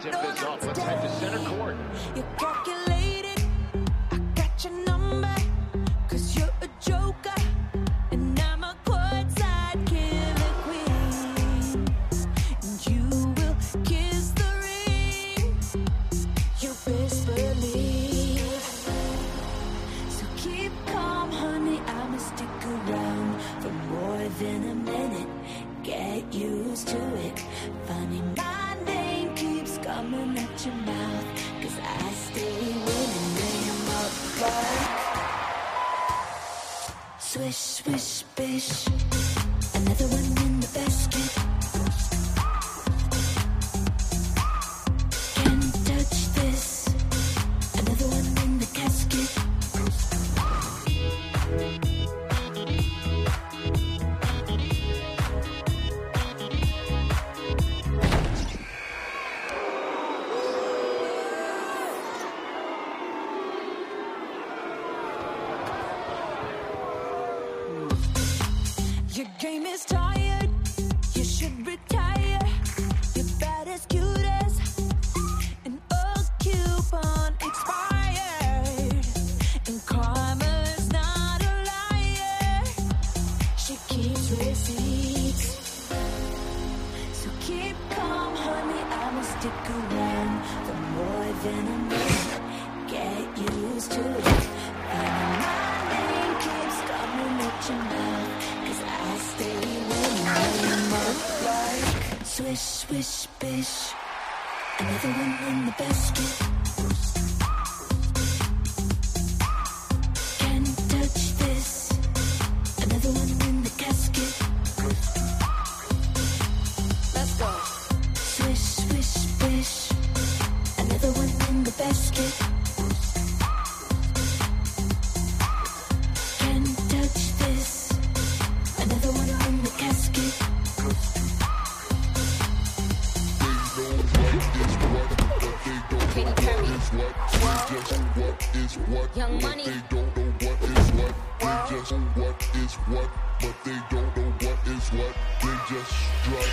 tipped this off. Let's head to center court. Swish, swish, bish. Another one in the basket. Your game is tired. You should retire. You're bad as cute as an old coupon expired. And karma's not a liar. She keeps receipts. So keep calm, honey. I'ma stick around swish, swish, bish. Another one in the basket. Can't Young Money. They don't know what is what. They just know what is what, but they don't know what is what. They just strut.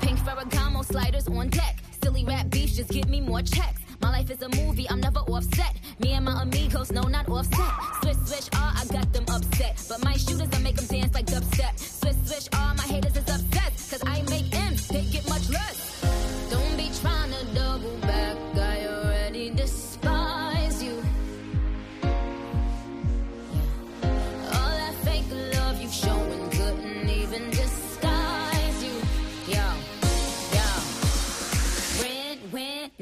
Pink Ferragamo sliders on deck. Silly rap beef, just give me more checks. My life is a movie, I'm never offset. Me and my amigos, no, not offset. Switch, switch, ah, I got them upset. But my shooters,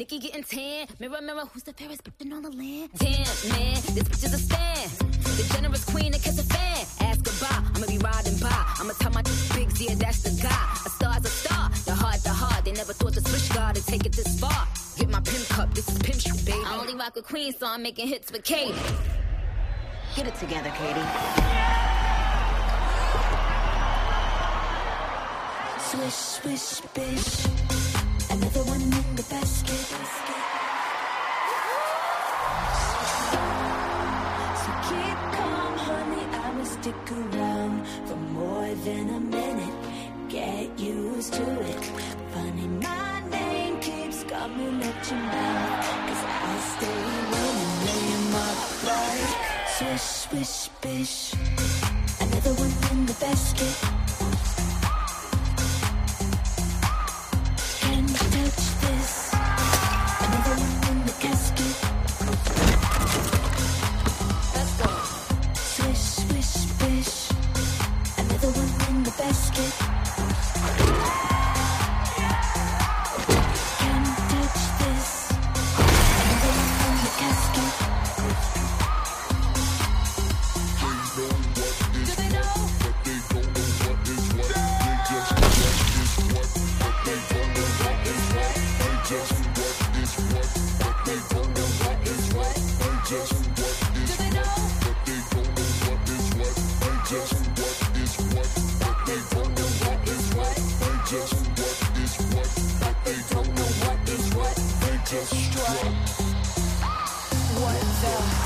Nikki getting tan. Mirror, mirror, who's the fairest birthday on the land? Damn, man, this bitch is a stand. The generous queen that kiss a fan. Ask goodbye, I'ma be riding by. I'ma tell my bigs, yeah, that's the guy. A star's a star, the heart, the heart. They never thought the switch guard to take it this far. Get my pimp cup, this is pimp shit, baby. I only rock with queen, so I'm making hits with Katie. Get it together, Katie. Swish, swish, bish. Another one in the basket. So keep calm, honey. I'ma stick around for more than a minute. Get used to it. Funny, my name keeps coming at your mouth. Cause I stay winning, name up like swish, swish, bish. Another one in the basket. What.